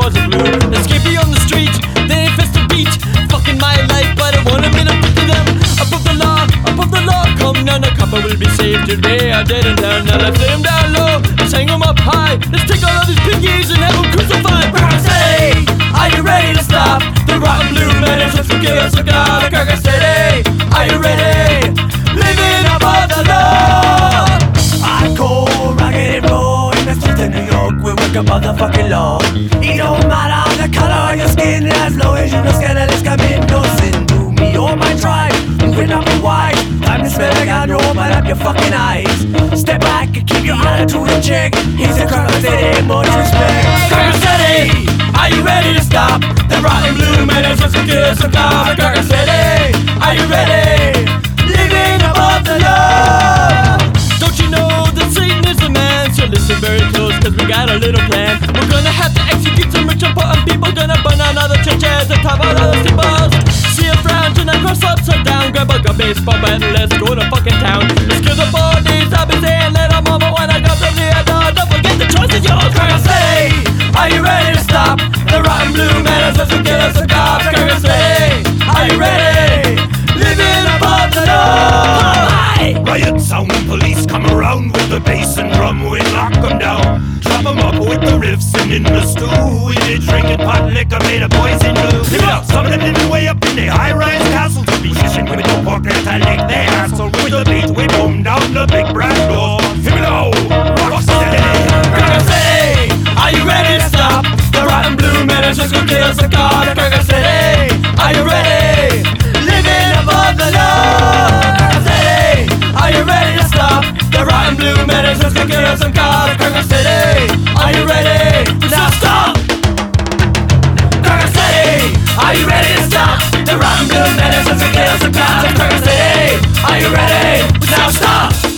boys are blue. Escaping on the street, they infest the beat. Fucking my life, but I want a minute to them. Above the law, above the law. Come now, a couple will be saved today. I didn't learn, now let's lay 'em down low. Let's hang 'em up high. Let's take all of these piggies and have 'em crucified. Cracker City, are you ready to stop the rotten blue menace of the chaos of God? Cracker City, are you ready? Living above the law. Hardcore, rugged and raw In the streets of New York, we work above the fucking law you scandalous me or my tribe Moving up and wide Time to like open up your fucking eyes. Step back and keep your attitude in check. He's a respect. City, are you ready to stop? The rotten blue menace of the chaos of God? Cracker City, are you ready? A gun, baseball bat, and let's go to fucking town. Let's kill the bodies, I've been saying all, but when I them near door, don't forget the choice is yours. Cracker City, are you ready to stop the rotten blue menace of the killers of God? Cracker City, are you ready? Living above the law. Riot sound, police come around with the bass and drum. We lock 'em down, chop 'em up with the riffs and in the stew. We did drinking pot liquor made of poison up, some of them living way up in the high-rise castles. Musician the killers? Cracker City, are you ready? Living above the law. Cracker City, are you ready to stop the rotten blue menace of the killers of God? Cracker City, are you ready? Now stop. Cracker City, are you ready to stop the rotten blue menace of the killers of God? Cracker City, are you ready? Now stop.